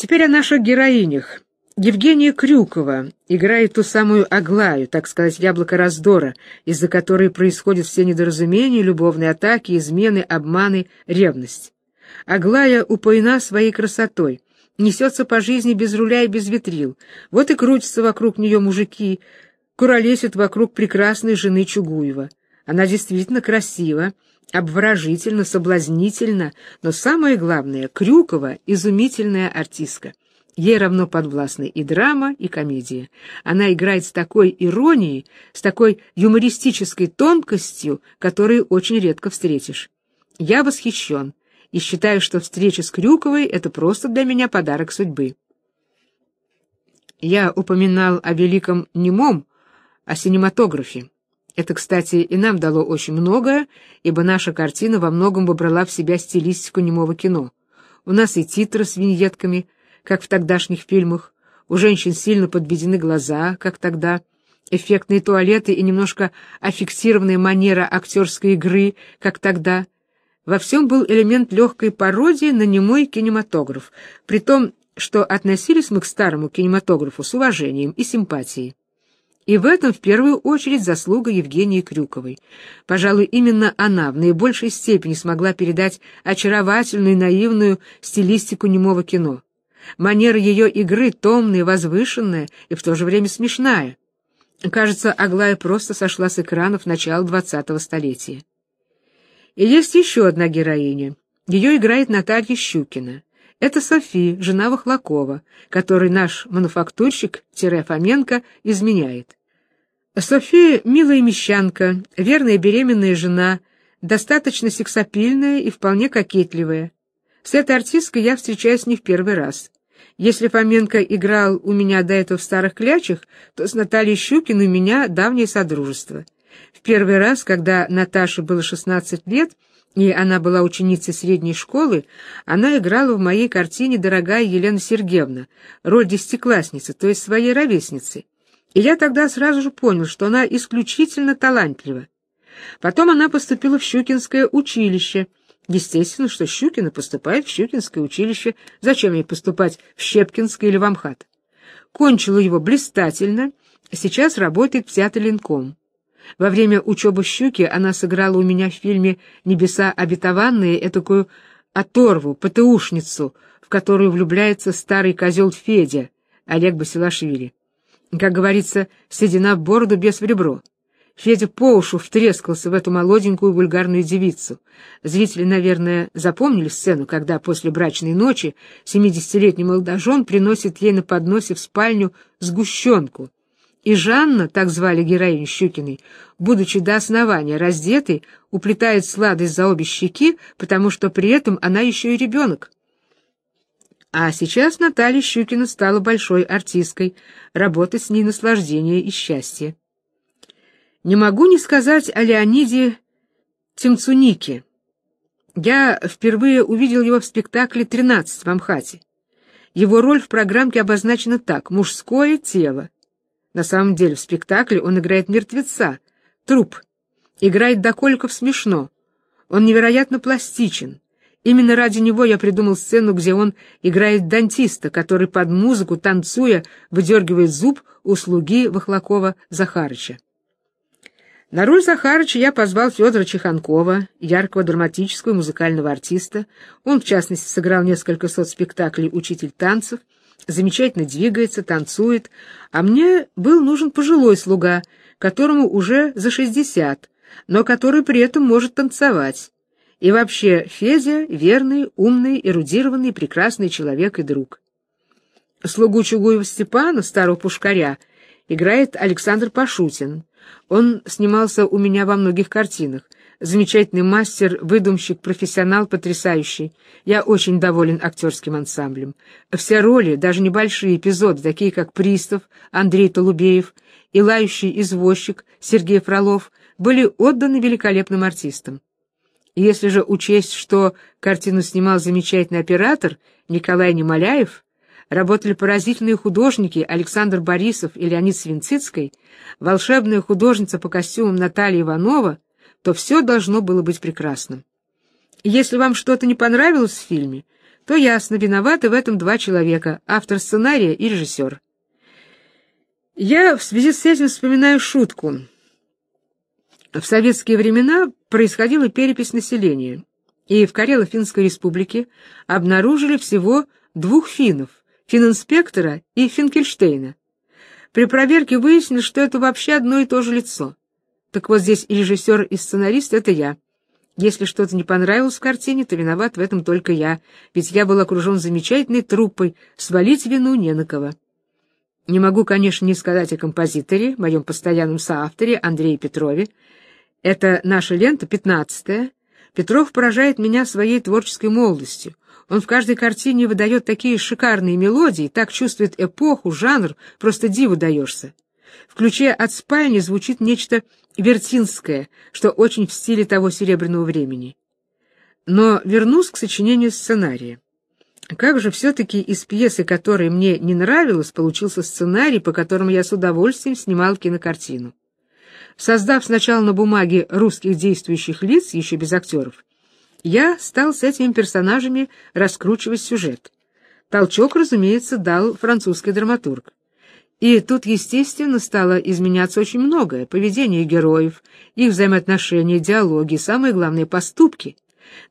Теперь о наших героинях. Евгения Крюкова играет ту самую Аглаю, так сказать, яблоко раздора, из-за которой происходят все недоразумения, любовные атаки, измены, обманы, ревность. Аглая упоена своей красотой, несется по жизни без руля и без ветрил. Вот и крутятся вокруг нее мужики, куролесят вокруг прекрасной жены Чугуева. Она действительно красива, обворожительна, соблазнительна, но самое главное, Крюкова — изумительная артистка. Ей равно подвластны и драма, и комедия. Она играет с такой иронией, с такой юмористической тонкостью, которую очень редко встретишь. Я восхищен и считаю, что встреча с Крюковой — это просто для меня подарок судьбы. Я упоминал о великом немом, о синематографе. Это, кстати, и нам дало очень многое, ибо наша картина во многом выбрала в себя стилистику немого кино. У нас и титры с виньетками — как в тогдашних фильмах, у женщин сильно подведены глаза, как тогда, эффектные туалеты и немножко аффиксированная манера актерской игры, как тогда. Во всем был элемент легкой пародии на немой кинематограф, при том, что относились мы к старому кинематографу с уважением и симпатией. И в этом в первую очередь заслуга Евгении Крюковой. Пожалуй, именно она в наибольшей степени смогла передать очаровательную и наивную стилистику немого кино. Манера ее игры томная, возвышенная и в то же время смешная. Кажется, Аглая просто сошла с экранов начала двадцатого столетия. И есть еще одна героиня. Ее играет Наталья Щукина. Это Софи, жена Вахлакова, которой наш мануфактурщик-Фоменко изменяет. София — милая мещанка, верная беременная жена, достаточно сексапильная и вполне кокетливая. С этой артисткой я встречаюсь не в первый раз. Если Фоменко играл у меня до этого в старых клячах, то с Натальей Щукиной у меня давнее содружество. В первый раз, когда Наташе было 16 лет, и она была ученицей средней школы, она играла в моей картине «Дорогая Елена Сергеевна», роль десятиклассницы, то есть своей ровесницы. И я тогда сразу же понял, что она исключительно талантлива. Потом она поступила в Щукинское училище — Естественно, что Щукина поступает в Щукинское училище. Зачем ей поступать в Щепкинское или в Амхат? Кончила его блистательно, сейчас работает в театре Ленком. Во время учебы Щуки она сыграла у меня в фильме «Небеса обетованные» этакую оторву, ПТУшницу, в которую влюбляется старый козел Федя, Олег Басилашвили. Как говорится, седина в бороду без в ребро. Федя по ушу втрескался в эту молоденькую вульгарную девицу. Зрители, наверное, запомнили сцену, когда после брачной ночи семидесятилетний молодожен приносит ей на подносе в спальню сгущенку. И Жанна, так звали героиню Щукиной, будучи до основания раздетой, уплетает сладость за обе щеки, потому что при этом она еще и ребенок. А сейчас Наталья Щукина стала большой артисткой, работать с ней наслаждение и счастье. Не могу не сказать о Леониде Тимцунике. Я впервые увидел его в спектакле «Тринадцать» в Амхате. Его роль в программке обозначена так — «Мужское тело». На самом деле в спектакле он играет мертвеца, труп. Играет до коликов смешно. Он невероятно пластичен. Именно ради него я придумал сцену, где он играет дантиста, который под музыку, танцуя, выдергивает зуб у слуги Вахлакова Захарыча. На роль Захарыча я позвал Федора Чеханкова, яркого драматического и музыкального артиста. Он, в частности, сыграл несколько сот спектаклей «Учитель танцев», замечательно двигается, танцует, а мне был нужен пожилой слуга, которому уже за шестьдесят, но который при этом может танцевать. И вообще Федя — верный, умный, эрудированный, прекрасный человек и друг. Слугу Чугуева Степана, старого пушкаря, играет Александр Пашутин. Он снимался у меня во многих картинах. Замечательный мастер, выдумщик, профессионал потрясающий. Я очень доволен актерским ансамблем. Все роли, даже небольшие эпизоды, такие как «Пристав», Андрей Толубеев и лающий извозчик Сергей Фролов, были отданы великолепным артистам. Если же учесть, что картину снимал замечательный оператор Николай Немоляев, работали поразительные художники Александр Борисов и Леонид Свинцицкой, волшебная художница по костюмам Наталья Иванова, то все должно было быть прекрасным. Если вам что-то не понравилось в фильме, то ясно, виноваты в этом два человека — автор сценария и режиссер. Я в связи с этим вспоминаю шутку. В советские времена происходила перепись населения, и в Карело-Финской республике обнаружили всего двух финнов — фининспектора и Финкельштейна. При проверке выяснилось, что это вообще одно и то же лицо. Так вот здесь и режиссер, и сценарист — это я. Если что-то не понравилось в картине, то виноват в этом только я, ведь я был окружен замечательной труппой, свалить вину не на кого. Не могу, конечно, не сказать о композиторе, моем постоянном соавторе Андрее Петрове. Это наша лента, пятнадцатая. Петров поражает меня своей творческой молодостью. Он в каждой картине выдает такие шикарные мелодии, так чувствует эпоху, жанр, просто диву даешься. В ключе от спальни звучит нечто вертинское, что очень в стиле того серебряного времени. Но вернусь к сочинению сценария. Как же все-таки из пьесы, которая мне не нравилась, получился сценарий, по которому я с удовольствием снимал кинокартину. Создав сначала на бумаге русских действующих лиц, еще без актеров, я стал с этими персонажами раскручивать сюжет. Толчок, разумеется, дал французский драматург. И тут, естественно, стало изменяться очень многое. Поведение героев, их взаимоотношения, диалоги, самые главные поступки.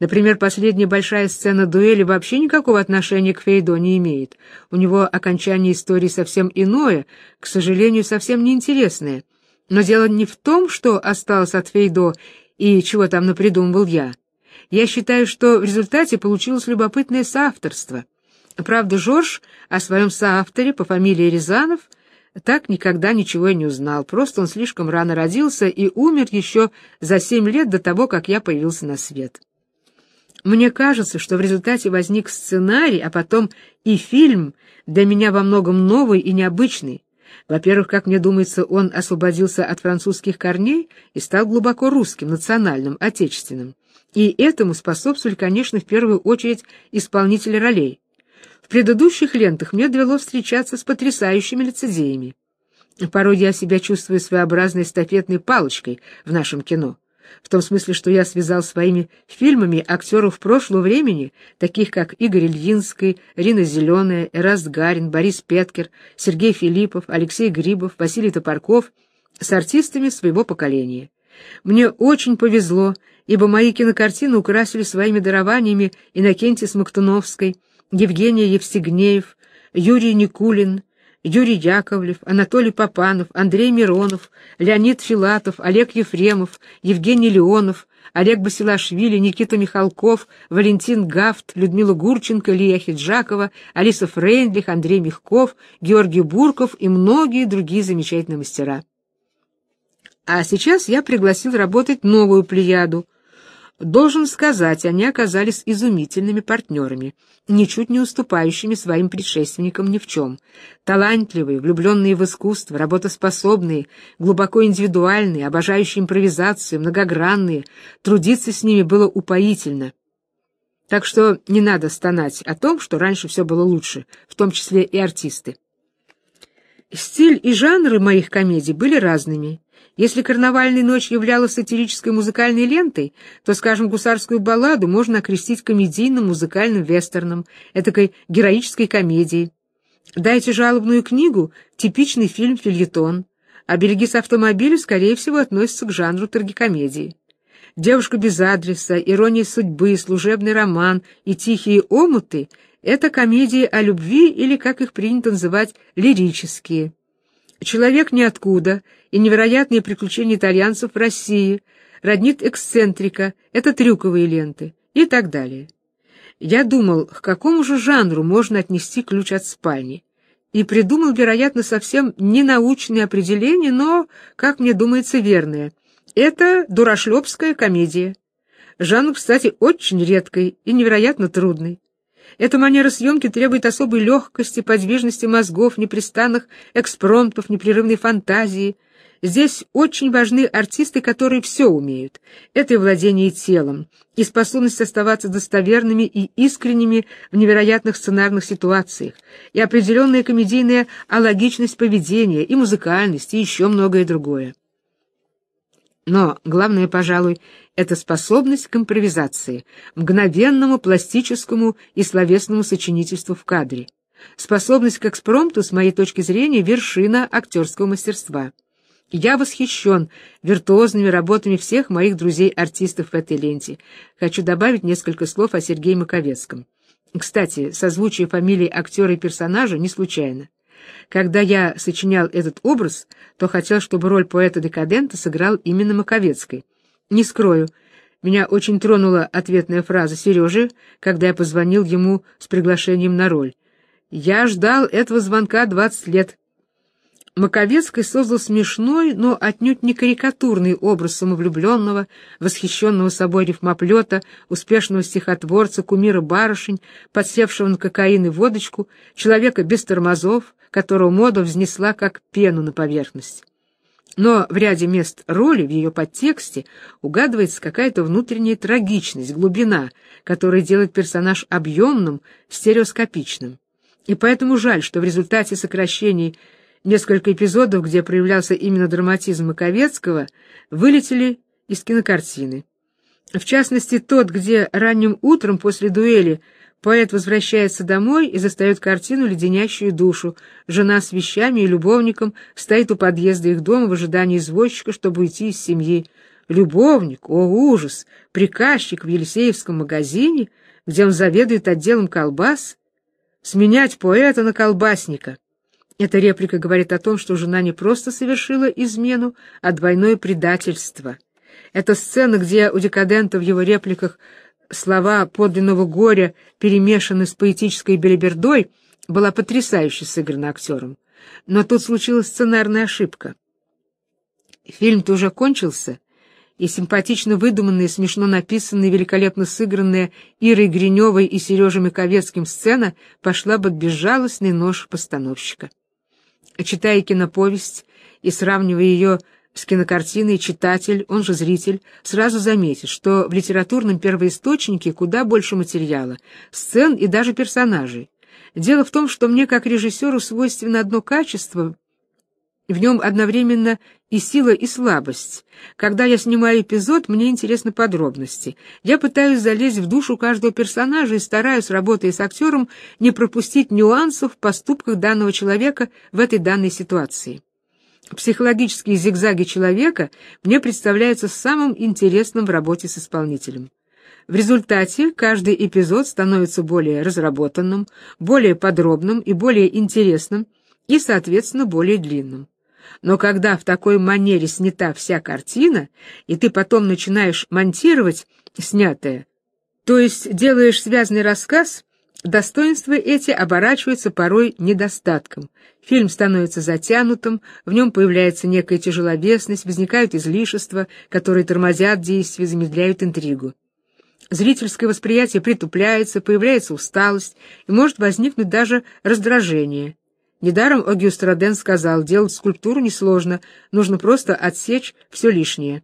Например, последняя большая сцена дуэли вообще никакого отношения к Фейдо не имеет. У него окончание истории совсем иное, к сожалению, совсем неинтересное. Но дело не в том, что осталось от Фейдо и чего там напридумывал я. Я считаю, что в результате получилось любопытное соавторство. Правда, Жорж о своем соавторе по фамилии Рязанов так никогда ничего и не узнал, просто он слишком рано родился и умер еще за семь лет до того, как я появился на свет. Мне кажется, что в результате возник сценарий, а потом и фильм, для меня во многом новый и необычный. Во-первых, как мне думается, он освободился от французских корней и стал глубоко русским, национальным, отечественным. И этому способствовали, конечно, в первую очередь исполнители ролей. В предыдущих лентах мне довелось встречаться с потрясающими лицедеями. Порой я себя чувствую своеобразной стафетной палочкой в нашем кино. В том смысле, что я связал своими фильмами актеров прошлого времени, таких как Игорь Ильинский, Рина Зеленая, Эраст Гарин, Борис Петкер, Сергей Филиппов, Алексей Грибов, Василий Топорков, с артистами своего поколения. Мне очень повезло, ибо мои кинокартины украсили своими дарованиями Иннокентий Смоктуновской, Евгений Евстигнеев, Юрий Никулин, Юрий Яковлев, Анатолий Попанов, Андрей Миронов, Леонид Филатов, Олег Ефремов, Евгений Леонов, Олег Басилашвили, Никита Михалков, Валентин Гафт, Людмила Гурченко, Лия Хиджакова, Алиса Фрейндлих, Андрей Мягков, Георгий Бурков и многие другие замечательные мастера. А сейчас я пригласил работать новую плеяду — Должен сказать, они оказались изумительными партнерами, ничуть не уступающими своим предшественникам ни в чем. Талантливые, влюбленные в искусство, работоспособные, глубоко индивидуальные, обожающие импровизацию, многогранные. Трудиться с ними было упоительно. Так что не надо стонать о том, что раньше все было лучше, в том числе и артисты. Стиль и жанры моих комедий были разными. Если «Карнавальная ночь» являлась сатирической музыкальной лентой, то, скажем, «Гусарскую балладу» можно окрестить комедийным музыкальным вестерном, этакой героической комедией. «Дайте жалобную книгу» — типичный фильм-фильетон, а «Береги с автомобиля» скорее всего относится к жанру трагикомедии. «Девушка без адреса», «Ирония судьбы», «Служебный роман» и «Тихие омуты» — это комедии о любви или, как их принято называть, лирические. «Человек ниоткуда» и «Невероятные приключения итальянцев в России», «Роднит эксцентрика» — это трюковые ленты и так далее. Я думал, к какому же жанру можно отнести ключ от спальни, и придумал, вероятно, совсем ненаучное определение, но, как мне думается, верное. Это дурашлепская комедия. Жанр, кстати, очень редкий и невероятно трудный. Эта манера съемки требует особой легкости, подвижности мозгов, непрестанных экспромтов, непрерывной фантазии. Здесь очень важны артисты, которые все умеют. Это и владение телом, и способность оставаться достоверными и искренними в невероятных сценарных ситуациях, и определенная комедийная алогичность поведения, и музыкальность, и еще многое другое. Но главное, пожалуй, это способность к импровизации, мгновенному пластическому и словесному сочинительству в кадре. Способность к экспромту, с моей точки зрения, вершина актерского мастерства. Я восхищен виртуозными работами всех моих друзей-артистов в этой ленте. Хочу добавить несколько слов о Сергее Маковецком. Кстати, созвучие фамилии актера и персонажа не случайно. Когда я сочинял этот образ, то хотел, чтобы роль поэта-декадента сыграл именно Маковецкой. Не скрою, меня очень тронула ответная фраза Сережи, когда я позвонил ему с приглашением на роль. «Я ждал этого звонка двадцать лет». Маковецкий создал смешной, но отнюдь не карикатурный образ самовлюбленного, восхищенного собой рифмоплета, успешного стихотворца, кумира барышень, подсевшего на кокаин и водочку, человека без тормозов, которого мода взнесла как пену на поверхность. Но в ряде мест роли, в ее подтексте, угадывается какая-то внутренняя трагичность, глубина, которая делает персонаж объемным, стереоскопичным. И поэтому жаль, что в результате сокращений несколько эпизодов, где проявлялся именно драматизм Маковецкого, вылетели из кинокартины. В частности, тот, где ранним утром после дуэли поэт возвращается домой и застает картину, леденящую душу. Жена с вещами и любовником стоит у подъезда их дома в ожидании извозчика, чтобы уйти из семьи. Любовник, о ужас, приказчик в Елисеевском магазине, где он заведует отделом колбас, сменять поэта на колбасника. Эта реплика говорит о том, что жена не просто совершила измену, а двойное предательство. Это сцена, где у декадента в его репликах слова подлинного горя перемешаны с поэтической белибердой, была потрясающе сыграна актером. Но тут случилась сценарная ошибка. Фильм-то уже кончился, и симпатично выдуманная, смешно написанная, великолепно сыгранная Ирой Гриневой и Сережей Маковецким сцена пошла под безжалостный нож постановщика. Читая киноповесть и сравнивая ее с кинокартиной, читатель, он же зритель, сразу заметит, что в литературном первоисточнике куда больше материала, сцен и даже персонажей. Дело в том, что мне, как режиссеру, свойственно одно качество, в нем одновременно и сила, и слабость. Когда я снимаю эпизод, мне интересны подробности. Я пытаюсь залезть в душу каждого персонажа и стараюсь, работая с актером, не пропустить нюансов в поступках данного человека в этой данной ситуации. Психологические зигзаги человека мне представляются самым интересным в работе с исполнителем. В результате каждый эпизод становится более разработанным, более подробным и более интересным, и, соответственно, более длинным. Но когда в такой манере снята вся картина, и ты потом начинаешь монтировать снятое, то есть делаешь связанный рассказ, достоинства эти оборачиваются порой недостатком. Фильм становится затянутым, в нем появляется некая тяжеловесность, возникают излишества, которые тормозят действие, замедляют интригу. Зрительское восприятие притупляется, появляется усталость, и может возникнуть даже раздражение. Недаром Огюст Роден сказал, делать скульптуру несложно, нужно просто отсечь все лишнее.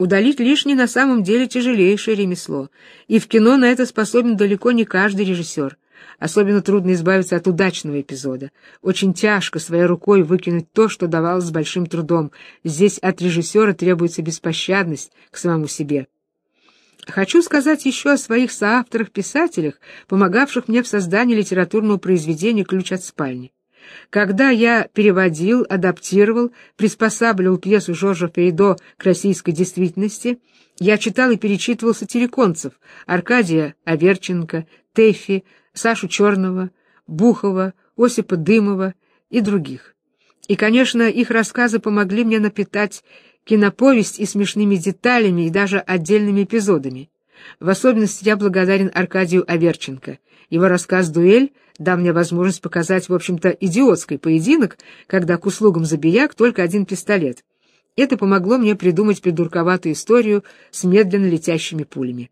Удалить лишнее на самом деле тяжелейшее ремесло, и в кино на это способен далеко не каждый режиссер. Особенно трудно избавиться от удачного эпизода. Очень тяжко своей рукой выкинуть то, что давалось с большим трудом. Здесь от режиссера требуется беспощадность к самому себе. Хочу сказать еще о своих соавторах-писателях, помогавших мне в создании литературного произведения «Ключ от спальни». Когда я переводил, адаптировал, приспосабливал пьесу Жоржа Фейдо к российской действительности, я читал и перечитывал сатириконцев Аркадия Аверченко, Тэффи, Сашу Черного, Бухова, Осипа Дымова и других. И, конечно, их рассказы помогли мне напитать киноповесть и смешными деталями, и даже отдельными эпизодами. В особенности я благодарен Аркадию Аверченко. Его рассказ «Дуэль» дал мне возможность показать, в общем-то, идиотский поединок, когда к услугам забияк только один пистолет. Это помогло мне придумать придурковатую историю с медленно летящими пулями.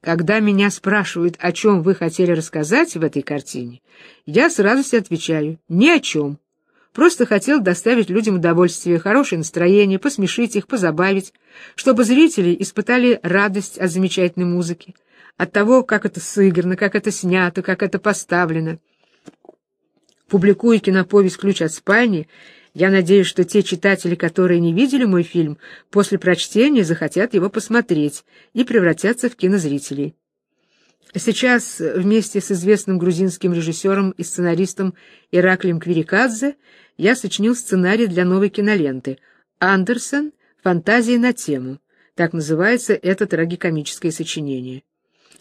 Когда меня спрашивают, о чем вы хотели рассказать в этой картине, я сразу себе отвечаю «ни о чем». Просто хотел доставить людям удовольствие, хорошее настроение, посмешить их, позабавить, чтобы зрители испытали радость от замечательной музыки, от того, как это сыграно, как это снято, как это поставлено. Публикуя киноповесть «Ключ от спальни», Я надеюсь, что те читатели, которые не видели мой фильм, после прочтения захотят его посмотреть и превратятся в кинозрителей. Сейчас вместе с известным грузинским режиссером и сценаристом Ираклием Квирикадзе я сочинил сценарий для новой киноленты «Андерсон. Фантазии на тему». Так называется это трагикомическое сочинение.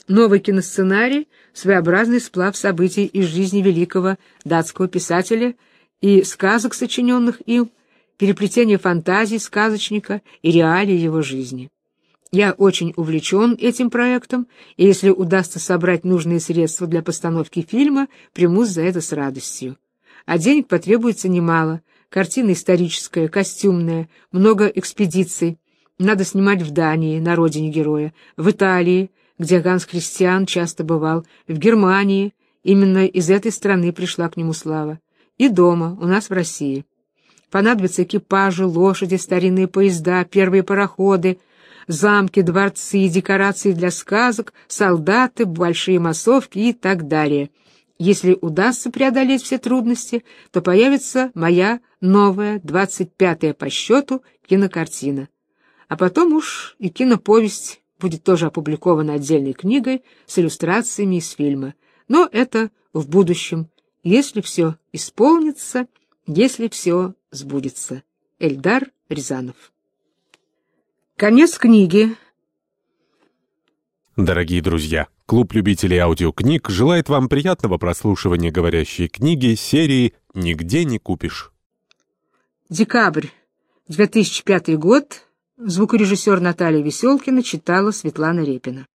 Новый киносценарий — своеобразный сплав событий из жизни великого датского писателя и сказок, сочиненных им, переплетение фантазий сказочника и реалий его жизни. Я очень увлечен этим проектом, и если удастся собрать нужные средства для постановки фильма, примусь за это с радостью. А денег потребуется немало. Картина историческая, костюмная, много экспедиций. Надо снимать в Дании, на родине героя, в Италии, где Ганс Христиан часто бывал, в Германии, именно из этой страны пришла к нему слава, и дома, у нас в России. Понадобятся экипажи, лошади, старинные поезда, первые пароходы, замки, дворцы, декорации для сказок, солдаты, большие массовки и так далее. Если удастся преодолеть все трудности, то появится моя новая, двадцать пятая по счету, кинокартина. А потом уж и киноповесть будет тоже опубликована отдельной книгой с иллюстрациями из фильма. Но это в будущем, если все исполнится, если все сбудется. Эльдар Рязанов. Конец книги. Дорогие друзья, клуб любителей аудиокниг желает вам приятного прослушивания говорящей книги серии «Нигде не купишь». Декабрь, 2005 год. Звукорежиссер Наталья Веселкина читала Светлана Репина.